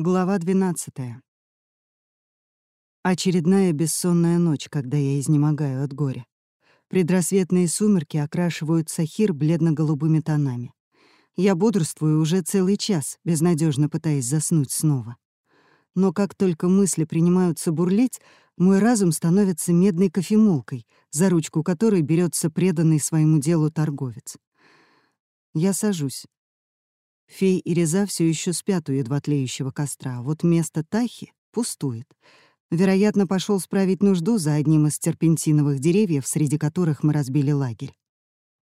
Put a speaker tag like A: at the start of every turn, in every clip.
A: Глава 12. Очередная бессонная ночь, когда я изнемогаю от горя. Предрассветные сумерки окрашивают сахир бледно-голубыми тонами. Я бодрствую уже целый час, безнадежно пытаясь заснуть снова. Но как только мысли принимаются бурлить, мой разум становится медной кофемолкой, за ручку которой берется преданный своему делу торговец. Я сажусь, Фей и Реза все еще спят у едва тлеющего костра, а вот место Тахи пустует. Вероятно, пошел справить нужду за одним из терпентиновых деревьев, среди которых мы разбили лагерь.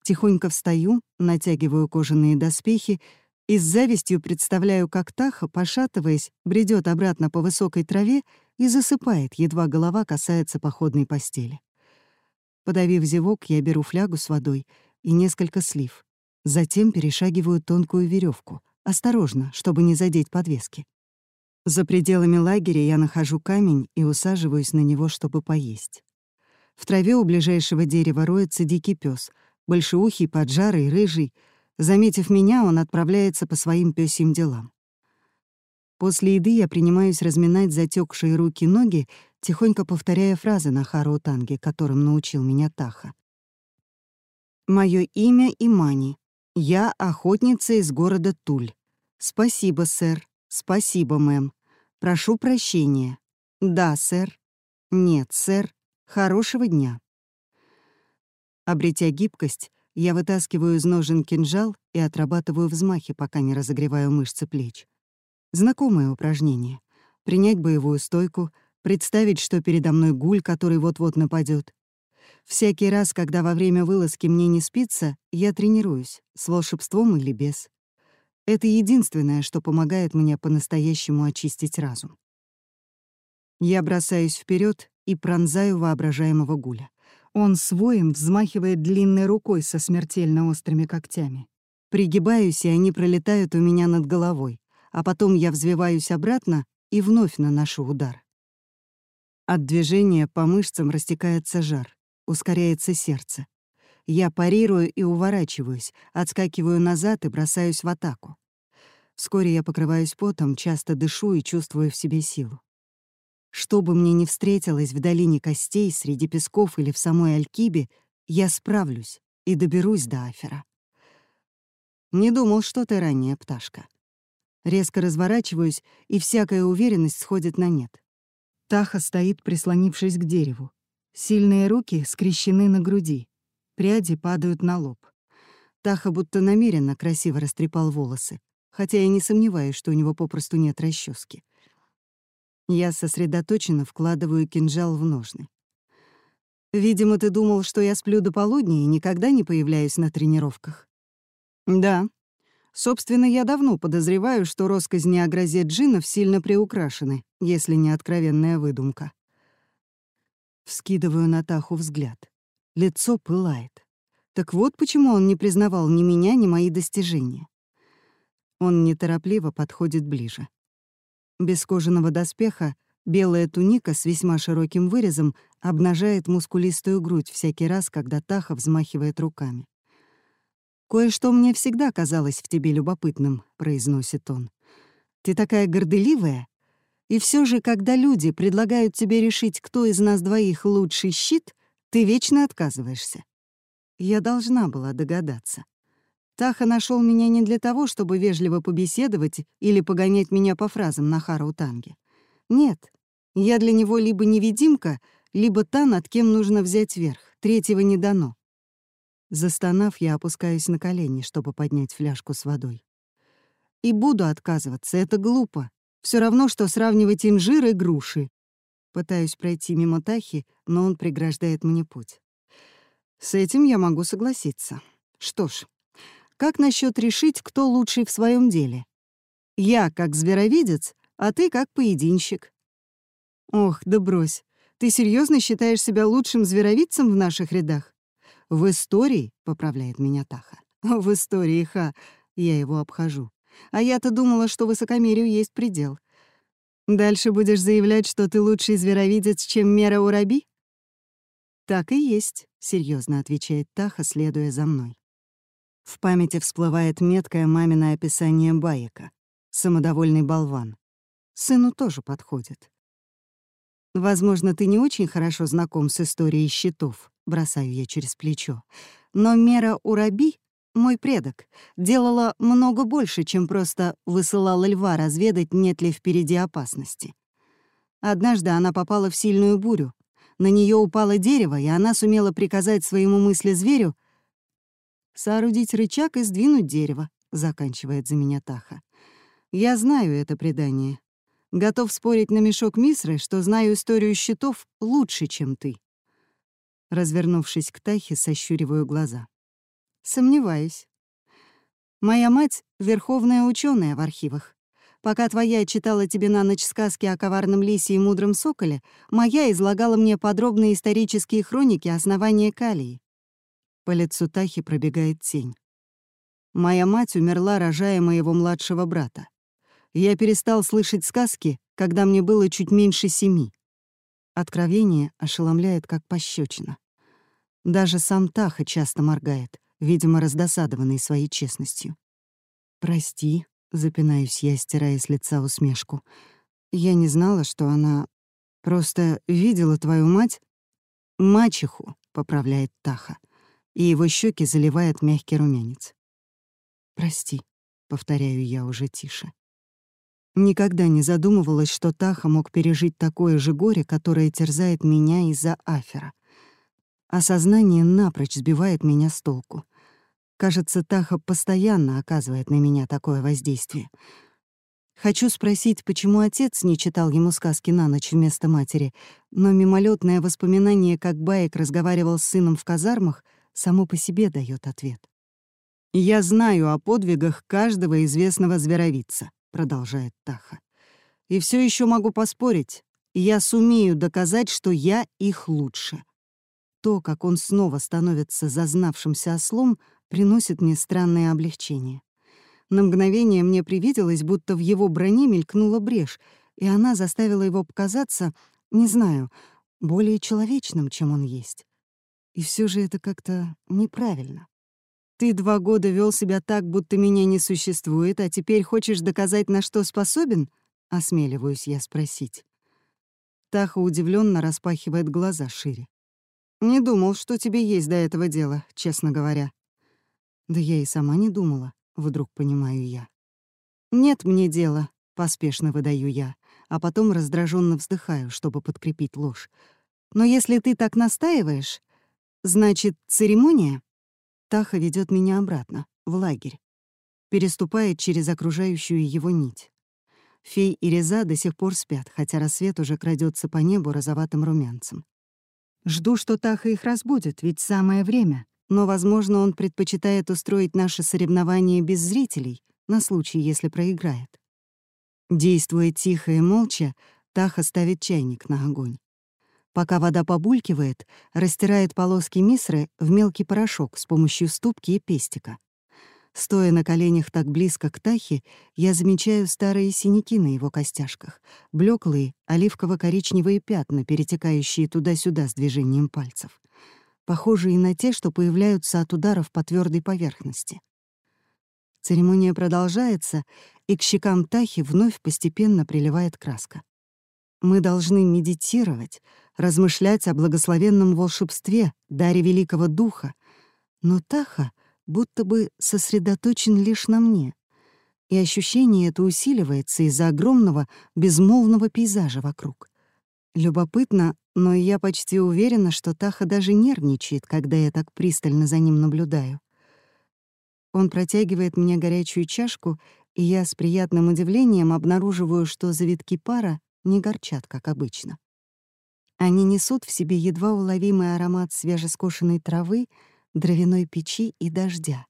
A: Тихонько встаю, натягиваю кожаные доспехи и с завистью представляю, как Таха, пошатываясь, бредет обратно по высокой траве и засыпает, едва голова касается походной постели. Подавив зевок, я беру флягу с водой и несколько слив. Затем перешагиваю тонкую веревку, осторожно, чтобы не задеть подвески. За пределами лагеря я нахожу камень и усаживаюсь на него, чтобы поесть. В траве у ближайшего дерева роется дикий пес, большеухий, поджарый, рыжий. Заметив меня, он отправляется по своим пёсьим делам. После еды я принимаюсь разминать затекшие руки-ноги, тихонько повторяя фразы на хараутанге, которым научил меня Таха. Мое имя Имани. «Я охотница из города Туль. Спасибо, сэр. Спасибо, мэм. Прошу прощения. Да, сэр. Нет, сэр. Хорошего дня». Обретя гибкость, я вытаскиваю из ножен кинжал и отрабатываю взмахи, пока не разогреваю мышцы плеч. Знакомое упражнение. Принять боевую стойку, представить, что передо мной гуль, который вот-вот нападет, Всякий раз, когда во время вылазки мне не спится, я тренируюсь, с волшебством или без. Это единственное, что помогает мне по-настоящему очистить разум. Я бросаюсь вперед и пронзаю воображаемого гуля. Он своим взмахивает длинной рукой со смертельно острыми когтями. Пригибаюсь, и они пролетают у меня над головой, а потом я взвиваюсь обратно и вновь наношу удар. От движения по мышцам растекается жар ускоряется сердце. Я парирую и уворачиваюсь, отскакиваю назад и бросаюсь в атаку. Вскоре я покрываюсь потом, часто дышу и чувствую в себе силу. Что бы мне ни встретилось в долине костей, среди песков или в самой Алькибе, я справлюсь и доберусь до Афера. Не думал, что ты ранняя пташка. Резко разворачиваюсь, и всякая уверенность сходит на нет. Таха стоит, прислонившись к дереву. Сильные руки скрещены на груди. Пряди падают на лоб. Таха будто намеренно красиво растрепал волосы, хотя я не сомневаюсь, что у него попросту нет расчески. Я сосредоточенно вкладываю кинжал в ножны. «Видимо, ты думал, что я сплю до полудня и никогда не появляюсь на тренировках». «Да. Собственно, я давно подозреваю, что россказни о грозе джинов сильно приукрашены, если не откровенная выдумка. Вскидываю на Таху взгляд. Лицо пылает. Так вот почему он не признавал ни меня, ни мои достижения. Он неторопливо подходит ближе. Без кожаного доспеха белая туника с весьма широким вырезом обнажает мускулистую грудь всякий раз, когда Таха взмахивает руками. «Кое-что мне всегда казалось в тебе любопытным», — произносит он. «Ты такая горделивая, и все же, когда люди предлагают тебе решить, кто из нас двоих лучший щит, ты вечно отказываешься. Я должна была догадаться. Таха нашел меня не для того, чтобы вежливо побеседовать или погонять меня по фразам на Хараутанге. Нет, я для него либо невидимка, либо та, над кем нужно взять верх. Третьего не дано. Застонав, я опускаюсь на колени, чтобы поднять фляжку с водой. И буду отказываться, это глупо. Все равно, что сравнивать инжир и груши. Пытаюсь пройти мимо Тахи, но он преграждает мне путь. С этим я могу согласиться. Что ж, как насчет решить, кто лучший в своем деле? Я как зверовидец, а ты как поединщик. Ох, да брось. Ты серьезно считаешь себя лучшим зверовидцем в наших рядах? В истории, поправляет меня Таха. В истории, ха, я его обхожу. А я-то думала, что высокомерию есть предел. Дальше будешь заявлять, что ты лучший зверовидец, чем Мера Ураби? Так и есть, серьезно отвечает Таха, следуя за мной. В памяти всплывает меткое мамино описание Баека. Самодовольный болван. Сыну тоже подходит. Возможно, ты не очень хорошо знаком с историей щитов, бросаю я через плечо. Но Мера Ураби, мой предок, делала много больше, чем просто высылала льва разведать, нет ли впереди опасности. Однажды она попала в сильную бурю. На нее упало дерево, и она сумела приказать своему мысли-зверю соорудить рычаг и сдвинуть дерево, заканчивает за меня Таха. Я знаю это предание. Готов спорить на мешок Мисры, что знаю историю щитов лучше, чем ты. Развернувшись к Тахе, сощуриваю глаза. Сомневаюсь. Моя мать — верховная ученая в архивах. Пока твоя читала тебе на ночь сказки о коварном лисе и мудром соколе, моя излагала мне подробные исторические хроники основания Калии. По лицу Тахи пробегает тень. Моя мать умерла, рожая моего младшего брата. Я перестал слышать сказки, когда мне было чуть меньше семи. Откровение ошеломляет, как пощечина. Даже сам Таха часто моргает, видимо, раздосадованный своей честностью. «Прости», Запинаюсь я, стирая с лица усмешку. Я не знала, что она... Просто видела твою мать... Мачеху, поправляет Таха, и его щеки заливает мягкий румянец. Прости, повторяю я уже тише. Никогда не задумывалась, что Таха мог пережить такое же горе, которое терзает меня из-за Афера. Осознание напрочь сбивает меня с толку — Кажется, Таха постоянно оказывает на меня такое воздействие. Хочу спросить, почему отец не читал ему сказки на ночь вместо матери, но мимолетное воспоминание, как Баек разговаривал с сыном в казармах, само по себе дает ответ. «Я знаю о подвигах каждого известного зверовица», — продолжает Таха. «И все еще могу поспорить, я сумею доказать, что я их лучше». То, как он снова становится зазнавшимся ослом — приносит мне странное облегчение. На мгновение мне привиделось, будто в его броне мелькнула брешь, и она заставила его показаться, не знаю, более человечным, чем он есть. И все же это как-то неправильно. Ты два года вел себя так, будто меня не существует, а теперь хочешь доказать, на что способен? Осмеливаюсь я спросить. Таха удивленно распахивает глаза шире. Не думал, что тебе есть до этого дела, честно говоря. Да я и сама не думала, вдруг понимаю я. «Нет мне дела», — поспешно выдаю я, а потом раздраженно вздыхаю, чтобы подкрепить ложь. «Но если ты так настаиваешь, значит, церемония?» Таха ведет меня обратно, в лагерь. Переступает через окружающую его нить. Фей и Реза до сих пор спят, хотя рассвет уже крадется по небу розоватым румянцем. Жду, что Таха их разбудит, ведь самое время но, возможно, он предпочитает устроить наше соревнование без зрителей, на случай, если проиграет. Действуя тихо и молча, Таха ставит чайник на огонь. Пока вода побулькивает, растирает полоски мисры в мелкий порошок с помощью ступки и пестика. Стоя на коленях так близко к Тахе, я замечаю старые синяки на его костяшках, блеклые оливково-коричневые пятна, перетекающие туда-сюда с движением пальцев — похожие на те, что появляются от ударов по твердой поверхности. Церемония продолжается, и к щекам Тахи вновь постепенно приливает краска. Мы должны медитировать, размышлять о благословенном волшебстве, даре Великого Духа, но Таха будто бы сосредоточен лишь на мне, и ощущение это усиливается из-за огромного безмолвного пейзажа вокруг. Любопытно, но я почти уверена, что Таха даже нервничает, когда я так пристально за ним наблюдаю. Он протягивает мне горячую чашку, и я с приятным удивлением обнаруживаю, что завитки пара не горчат, как обычно. Они несут в себе едва уловимый аромат свежескошенной травы, дровяной печи и дождя.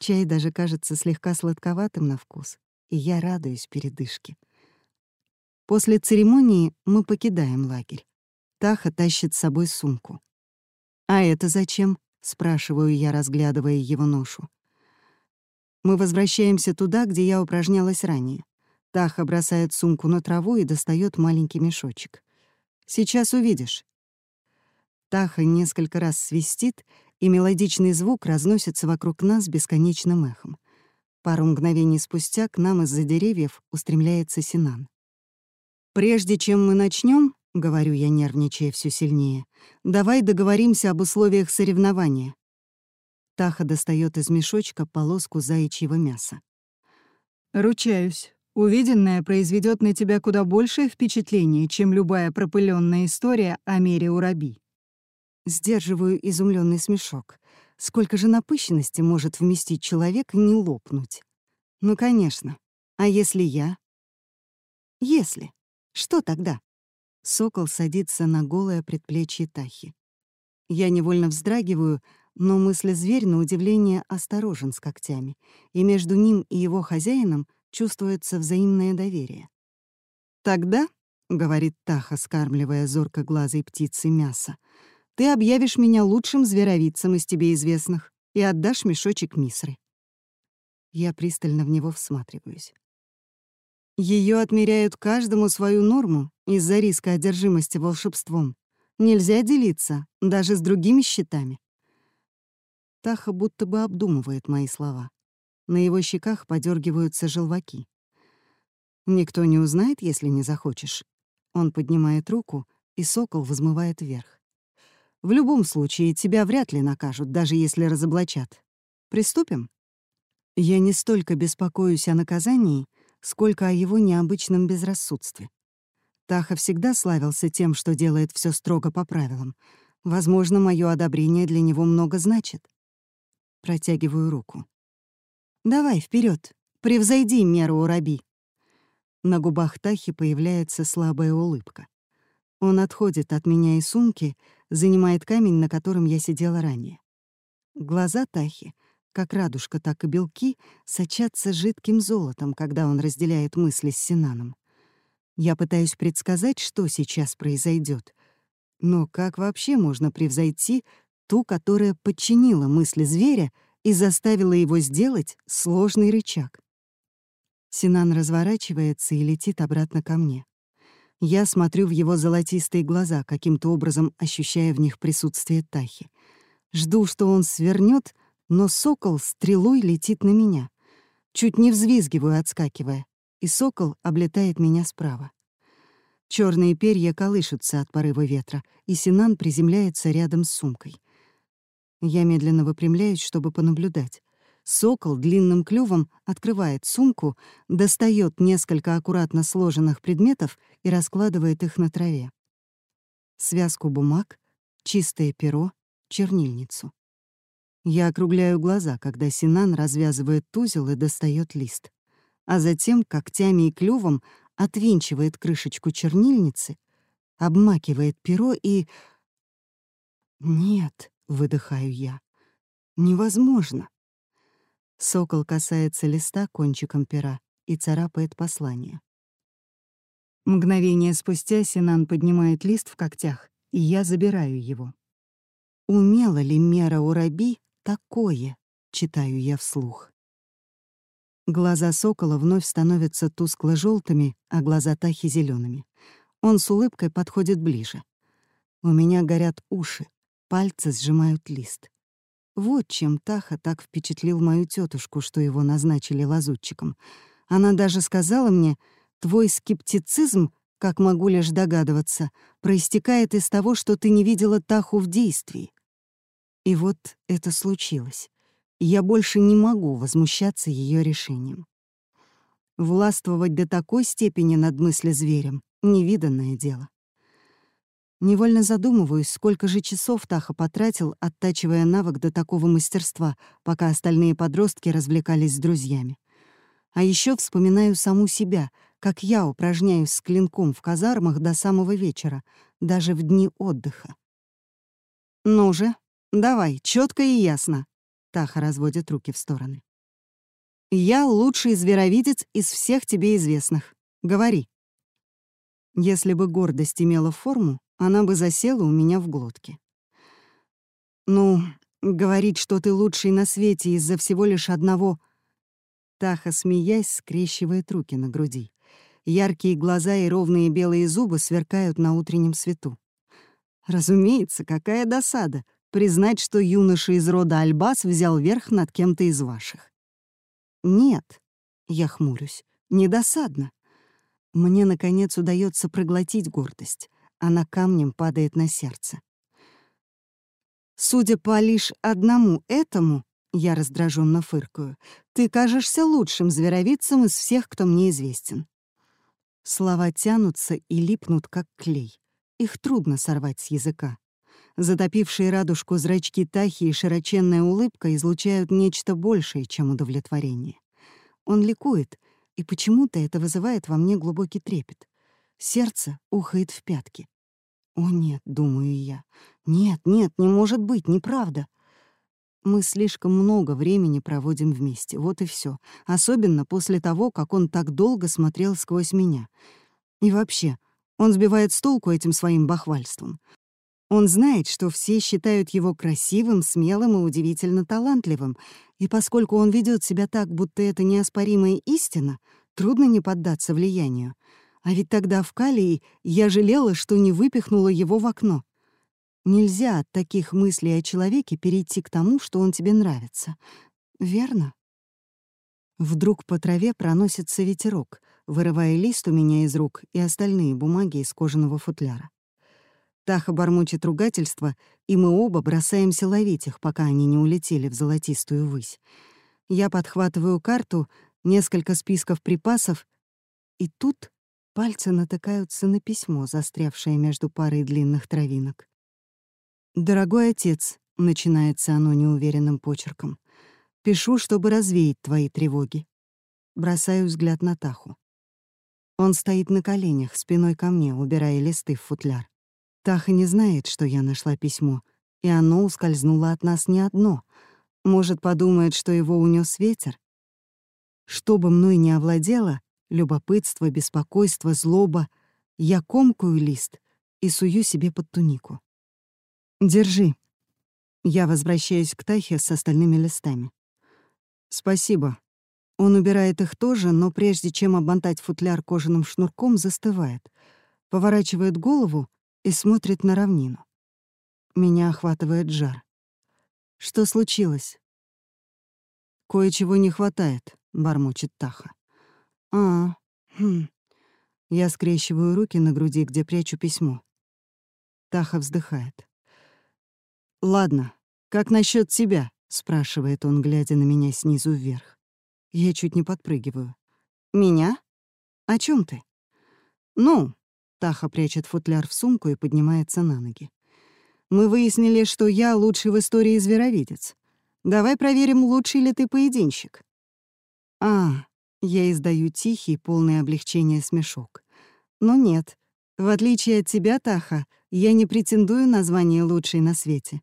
A: Чай даже кажется слегка сладковатым на вкус, и я радуюсь передышке. После церемонии мы покидаем лагерь. Таха тащит с собой сумку. «А это зачем?» — спрашиваю я, разглядывая его ношу. Мы возвращаемся туда, где я упражнялась ранее. Таха бросает сумку на траву и достает маленький мешочек. «Сейчас увидишь». Таха несколько раз свистит, и мелодичный звук разносится вокруг нас бесконечным эхом. Пару мгновений спустя к нам из-за деревьев устремляется Синан. «Прежде чем мы начнем, говорю я, нервничая все сильнее, «давай договоримся об условиях соревнования». Таха достает из мешочка полоску заячьего мяса.
B: «Ручаюсь, увиденное произведет на тебя куда большее впечатление, чем любая пропыленная история о мере Ураби».
A: Сдерживаю изумленный смешок. Сколько же напыщенности может вместить человек и не лопнуть? Ну, конечно. А если я? Если. Что тогда? Сокол садится на голое предплечье Тахи. Я невольно вздрагиваю, но мысли-зверь, на удивление, осторожен с когтями, и между ним и его хозяином чувствуется взаимное доверие. «Тогда», — говорит Таха, скармливая зорко-глазой птицы мясо, «ты объявишь меня лучшим зверовицем из тебе известных и отдашь мешочек мисры». Я пристально в него всматриваюсь. Ее отмеряют каждому свою норму из-за риска одержимости волшебством. Нельзя делиться даже с другими счетами. Таха будто бы обдумывает мои слова. На его щеках подергиваются желваки. «Никто не узнает, если не захочешь». Он поднимает руку, и сокол взмывает вверх. «В любом случае, тебя вряд ли накажут, даже если разоблачат. Приступим?» Я не столько беспокоюсь о наказании, сколько о его необычном безрассудстве. Таха всегда славился тем, что делает все строго по правилам. Возможно, мое одобрение для него много значит. Протягиваю руку. «Давай, вперед, превзойди меру Ураби». На губах Тахи появляется слабая улыбка. Он отходит от меня и сумки, занимает камень, на котором я сидела ранее. Глаза Тахи, как радужка, так и белки, сочатся жидким золотом, когда он разделяет мысли с Синаном. Я пытаюсь предсказать, что сейчас произойдет. Но как вообще можно превзойти ту, которая подчинила мысли зверя и заставила его сделать сложный рычаг. Синан разворачивается и летит обратно ко мне. Я смотрю в его золотистые глаза, каким-то образом ощущая в них присутствие Тахи. Жду, что он свернет, но сокол стрелой летит на меня. Чуть не взвизгиваю, отскакивая, и сокол облетает меня справа. Черные перья колышутся от порыва ветра, и Синан приземляется рядом с сумкой. Я медленно выпрямляюсь, чтобы понаблюдать. Сокол длинным клювом открывает сумку, достает несколько аккуратно сложенных предметов и раскладывает их на траве. Связку бумаг, чистое перо, чернильницу. Я округляю глаза, когда Синан развязывает тузел и достает лист. А затем когтями и клювом отвинчивает крышечку чернильницы, обмакивает перо и... Нет, — выдыхаю я. «Невозможно!» Сокол касается листа кончиком пера и царапает послание. Мгновение спустя Синан поднимает лист в когтях, и я забираю его. «Умела ли Мера Ураби такое?» — читаю я вслух. Глаза сокола вновь становятся тускло желтыми а глаза Тахи — зелеными. Он с улыбкой подходит ближе. У меня горят уши, Пальцы сжимают лист. Вот чем Таха так впечатлил мою тетушку, что его назначили лазутчиком. Она даже сказала мне, «Твой скептицизм, как могу лишь догадываться, проистекает из того, что ты не видела Таху в действии». И вот это случилось. Я больше не могу возмущаться ее решением. Властвовать до такой степени над мысли зверем — невиданное дело. Невольно задумываюсь, сколько же часов Таха потратил, оттачивая навык до такого мастерства, пока остальные подростки развлекались с друзьями. А еще вспоминаю саму себя, как я упражняюсь с клинком в казармах до самого вечера, даже в дни отдыха. «Ну же, давай, четко и ясно», — Таха разводит руки в стороны. «Я лучший зверовидец из всех тебе известных. Говори». Если бы гордость имела форму, она бы засела у меня в глотке. «Ну, говорить, что ты лучший на свете из-за всего лишь одного...» Таха, смеясь, скрещивает руки на груди. Яркие глаза и ровные белые зубы сверкают на утреннем свету. Разумеется, какая досада признать, что юноша из рода Альбас взял верх над кем-то из ваших. Нет, я хмурюсь, недосадно. Мне, наконец, удается проглотить гордость. Она камнем падает на сердце. Судя по лишь одному этому, я раздраженно фыркаю, ты кажешься лучшим зверовицем из всех, кто мне известен. Слова тянутся и липнут, как клей. Их трудно сорвать с языка. Затопившие радужку зрачки Тахи и широченная улыбка излучают нечто большее, чем удовлетворение. Он ликует, и почему-то это вызывает во мне глубокий трепет. Сердце ухает в пятки. «О нет», — думаю я. «Нет, нет, не может быть, неправда». Мы слишком много времени проводим вместе, вот и все. Особенно после того, как он так долго смотрел сквозь меня. И вообще, он сбивает с толку этим своим бахвальством. Он знает, что все считают его красивым, смелым и удивительно талантливым, и поскольку он ведет себя так, будто это неоспоримая истина, трудно не поддаться влиянию. А ведь тогда в Калии я жалела, что не выпихнула его в окно. Нельзя от таких мыслей о человеке перейти к тому, что он тебе нравится. Верно? Вдруг по траве проносится ветерок, вырывая лист у меня из рук и остальные бумаги из кожаного футляра. Таха бормочет ругательство, и мы оба бросаемся ловить их, пока они не улетели в золотистую высь. Я подхватываю карту, несколько списков припасов, и тут Пальцы натыкаются на письмо, застрявшее между парой длинных травинок. «Дорогой отец», — начинается оно неуверенным почерком, «пишу, чтобы развеять твои тревоги». Бросаю взгляд на Таху. Он стоит на коленях, спиной ко мне, убирая листы в футляр. Таха не знает, что я нашла письмо, и оно ускользнуло от нас не одно. Может, подумает, что его унес ветер? Что бы мной не овладело, любопытство, беспокойство, злоба. Я комкую лист и сую себе под тунику. «Держи». Я возвращаюсь к Тахе с остальными листами. «Спасибо». Он убирает их тоже, но прежде чем обмотать футляр кожаным шнурком, застывает, поворачивает голову и смотрит на равнину. Меня охватывает жар. Что случилось? «Кое-чего не хватает», — бормочет Таха. «А, хм». Я скрещиваю руки на груди, где прячу письмо. Таха вздыхает. «Ладно, как насчет тебя?» — спрашивает он, глядя на меня снизу вверх. Я чуть не подпрыгиваю. «Меня? О чем ты?» «Ну...» — Таха прячет футляр в сумку и поднимается на ноги. «Мы выяснили, что я лучший в истории зверовидец. Давай проверим, лучший ли ты поединщик». «А, я издаю тихий, полный облегчения смешок. Но нет, в отличие от тебя, Таха, я не претендую на звание лучшей на свете.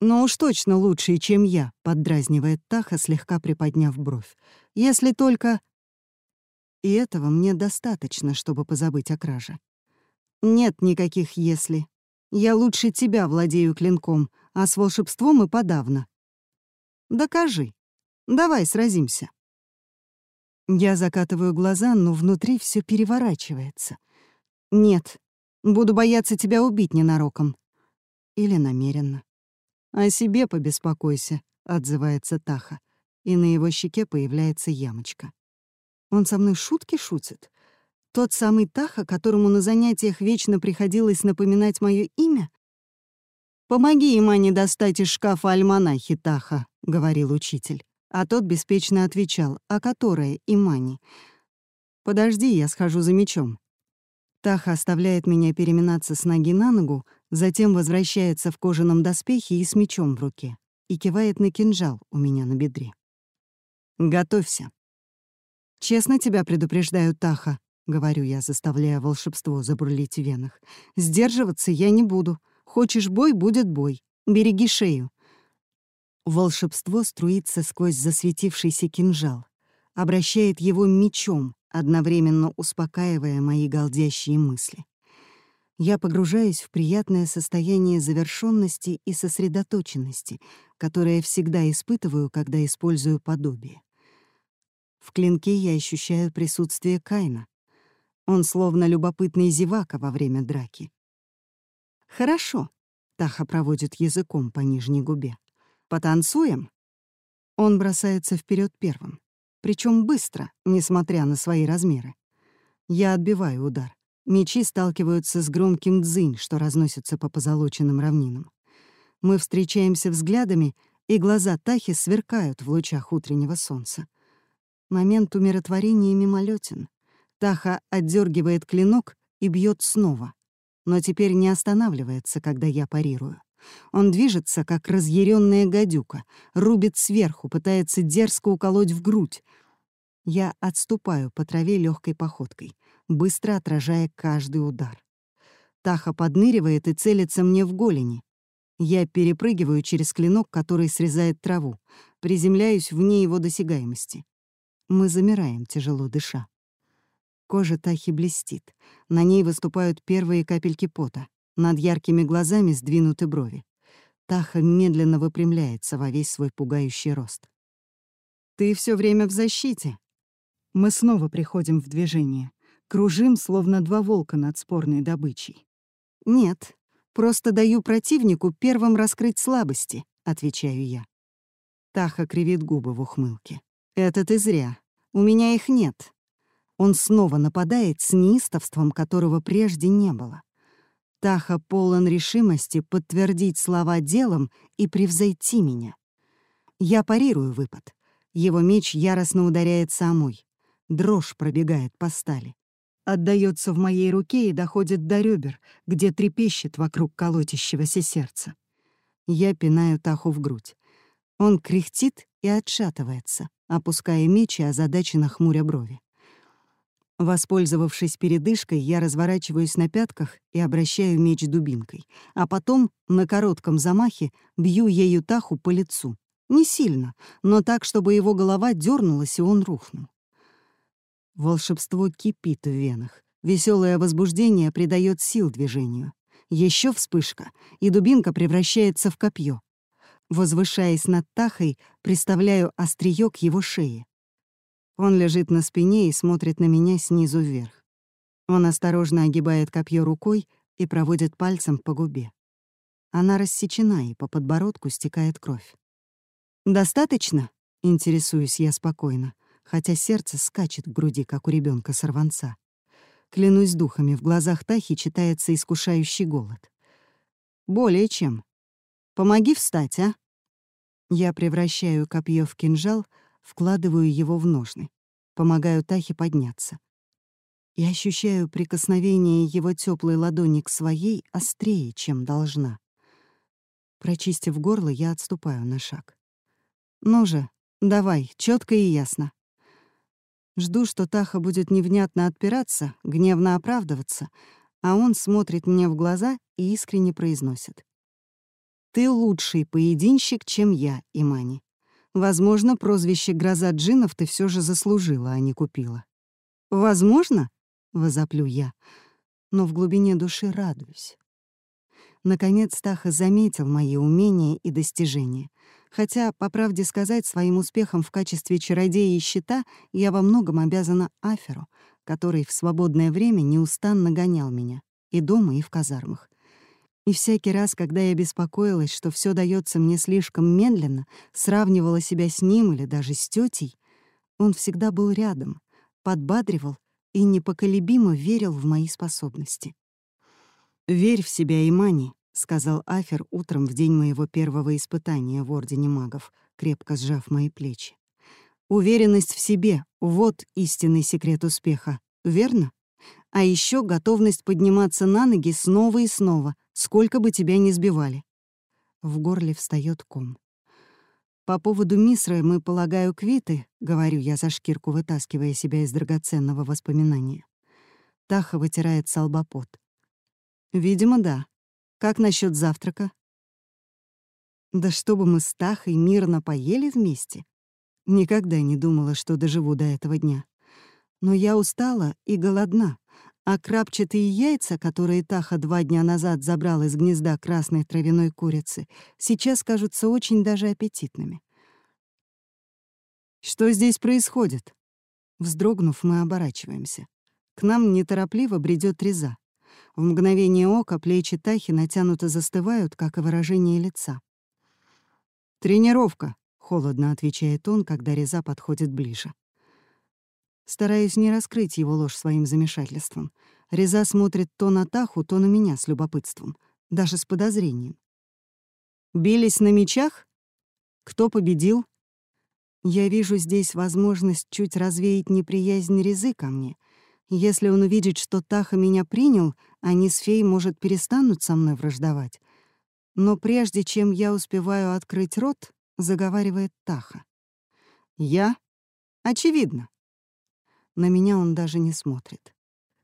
A: «Но уж точно лучший, чем я», — поддразнивает Таха, слегка приподняв бровь. «Если только...» И этого мне достаточно, чтобы позабыть о краже. Нет никаких «если». Я лучше тебя владею клинком, а с волшебством и подавно. Докажи. Давай сразимся. Я закатываю глаза, но внутри все переворачивается. Нет, буду бояться тебя убить ненароком. Или намеренно. О себе побеспокойся, отзывается Таха, и на его щеке появляется ямочка. Он со мной шутки шутит? Тот самый Таха, которому на занятиях вечно приходилось напоминать мое имя? «Помоги Имане достать из шкафа альманахи, Таха», — говорил учитель. А тот беспечно отвечал, а которая — Имани. «Подожди, я схожу за мечом». Таха оставляет меня переминаться с ноги на ногу, затем возвращается в кожаном доспехе и с мечом в руке и кивает на кинжал у меня на бедре. «Готовься». «Честно тебя предупреждаю, Таха», — говорю я, заставляя волшебство забурлить в венах. «Сдерживаться я не буду. Хочешь бой — будет бой. Береги шею. Волшебство струится сквозь засветившийся кинжал, обращает его мечом, одновременно успокаивая мои голдящие мысли. Я погружаюсь в приятное состояние завершенности и сосредоточенности, которое всегда испытываю, когда использую подобие. В клинке я ощущаю присутствие Кайна. Он словно любопытный зевака во время драки. «Хорошо», — Таха проводит языком по нижней губе. Потанцуем?» Он бросается вперед первым. причем быстро, несмотря на свои размеры. Я отбиваю удар. Мечи сталкиваются с громким дзынь, что разносится по позолоченным равнинам. Мы встречаемся взглядами, и глаза Тахи сверкают в лучах утреннего солнца. Момент умиротворения мимолетен. Таха отдергивает клинок и бьет снова. Но теперь не останавливается, когда я парирую. Он движется, как разъяренная гадюка, рубит сверху, пытается дерзко уколоть в грудь. Я отступаю по траве легкой походкой, быстро отражая каждый удар. Таха подныривает и целится мне в голени. Я перепрыгиваю через клинок, который срезает траву, приземляюсь вне его досягаемости. Мы замираем, тяжело дыша. Кожа Тахи блестит. На ней выступают первые капельки пота. Над яркими глазами сдвинуты брови. Таха медленно выпрямляется во весь свой пугающий рост. «Ты все время в защите».
B: Мы снова приходим в движение. Кружим, словно два волка над спорной добычей.
A: «Нет, просто даю противнику первым раскрыть слабости», — отвечаю я. Таха кривит губы в ухмылке. «Это ты зря. У меня их нет. Он снова нападает с неистовством, которого прежде не было. Таха полон решимости подтвердить слова делом и превзойти меня. Я парирую выпад. Его меч яростно ударяется о мой. Дрожь пробегает по стали.
B: Отдается в моей руке и доходит до ребер, где трепещет вокруг колотящегося сердца.
A: Я пинаю Таху в грудь. Он кряхтит и отшатывается, опуская меч и озадаченно хмуря брови. Воспользовавшись передышкой, я разворачиваюсь на пятках и обращаю меч дубинкой, а потом на коротком замахе бью ею Таху по лицу. Не сильно, но так, чтобы его голова дернулась и он рухнул. Волшебство кипит в венах. Веселое возбуждение придает сил движению. Еще вспышка, и дубинка превращается в копье. Возвышаясь над Тахой, приставляю острие к его шее. Он лежит на спине и смотрит на меня снизу вверх. Он осторожно огибает копье рукой и проводит пальцем по губе. Она рассечена, и по подбородку стекает кровь. «Достаточно?» — интересуюсь я спокойно, хотя сердце скачет в груди, как у ребенка сорванца. Клянусь духами, в глазах Тахи читается искушающий голод. «Более чем. Помоги встать, а?» Я превращаю копье в кинжал — вкладываю его в ножны, помогаю Тахе подняться. И ощущаю прикосновение его теплой ладони к своей острее, чем должна. Прочистив горло, я отступаю на шаг. «Ну же, давай, четко и ясно». Жду, что Таха будет невнятно отпираться, гневно оправдываться, а он смотрит мне в глаза и искренне произносит. «Ты лучший поединщик, чем я, Имани. Возможно, прозвище «Гроза джинов» ты все же заслужила, а не купила. «Возможно?» — возоплю я, но в глубине души радуюсь. Наконец Таха заметил мои умения и достижения. Хотя, по правде сказать, своим успехом в качестве чародея и щита я во многом обязана Аферу, который в свободное время неустанно гонял меня и дома, и в казармах. И всякий раз, когда я беспокоилась, что все дается мне слишком медленно, сравнивала себя с ним или даже с тетей, он всегда был рядом, подбадривал и непоколебимо верил в мои способности. «Верь в себя, Имани», — сказал Афер утром в день моего первого испытания в Ордене магов, крепко сжав мои плечи. «Уверенность в себе — вот истинный секрет успеха, верно? А еще готовность подниматься на ноги снова и снова, сколько бы тебя ни сбивали. В горле встает ком. По поводу Мисры мы, полагаю, квиты, говорю я за шкирку, вытаскивая себя из драгоценного воспоминания. Таха вытирает салбопот. Видимо, да. Как насчет завтрака? Да чтобы мы с Тахой мирно поели вместе. Никогда не думала, что доживу до этого дня. Но я устала и голодна, а крапчатые яйца, которые Таха два дня назад забрал из гнезда красной травяной курицы, сейчас кажутся очень даже аппетитными. «Что здесь происходит?» Вздрогнув, мы оборачиваемся. К нам неторопливо бредет реза. В мгновение ока плечи Тахи натянуто застывают, как и выражение лица. «Тренировка», — холодно отвечает он, когда реза подходит ближе. Стараюсь не раскрыть его ложь своим замешательством. Реза смотрит то на Таху, то на меня с любопытством, даже с подозрением. «Бились на мечах? Кто победил?» Я вижу здесь возможность чуть развеять неприязнь Резы ко мне. Если он увидит, что Таха меня принял, они с фей, может, перестанут со мной враждовать. Но прежде чем я успеваю открыть рот, заговаривает Таха. «Я? Очевидно». На меня он даже не смотрит.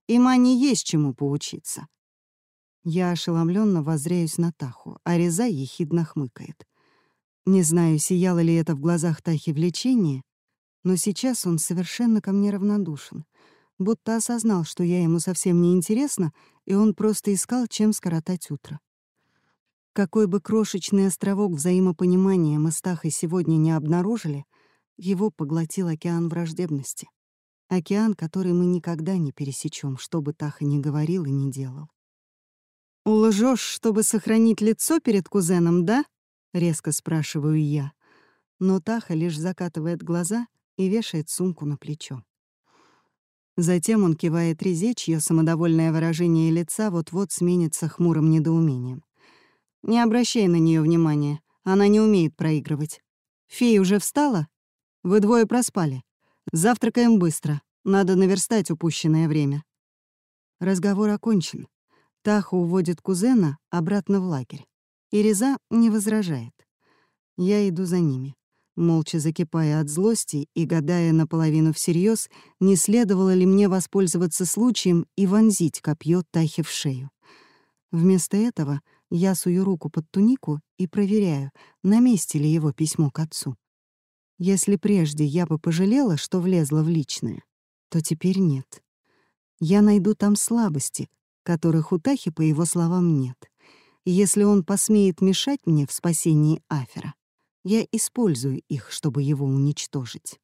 A: Им они есть чему поучиться. Я ошеломленно воззреюсь на Таху, а Реза ехидно хмыкает. Не знаю, сияло ли это в глазах Тахи влечение, но сейчас он совершенно ко мне равнодушен, будто осознал, что я ему совсем не интересна, и он просто искал, чем скоротать утро. Какой бы крошечный островок взаимопонимания мы с Тахой сегодня не обнаружили, его поглотил океан враждебности. Океан, который мы никогда не пересечем, что бы Таха ни говорил и ни делал. «Лжёшь, чтобы сохранить лицо перед кузеном, да?» — резко спрашиваю я. Но Таха лишь закатывает глаза и вешает сумку на плечо. Затем он кивает Резе, чье самодовольное выражение лица вот-вот сменится хмурым недоумением. «Не обращай на нее внимания, она не умеет проигрывать. Фея уже встала? Вы двое проспали. Завтракаем быстро, надо наверстать упущенное время». Разговор окончен. Таха уводит кузена обратно в лагерь и Реза не возражает. Я иду за ними, молча закипая от злости и гадая наполовину всерьез, не следовало ли мне воспользоваться случаем и вонзить копье Тахе в шею. Вместо этого я сую руку под тунику и проверяю, на месте ли его письмо к отцу. Если прежде я бы пожалела, что влезла в личное, то теперь нет. Я найду там слабости, которых у Тахи, по его словам, нет. Если он посмеет мешать мне в спасении Афера, я использую их, чтобы его уничтожить.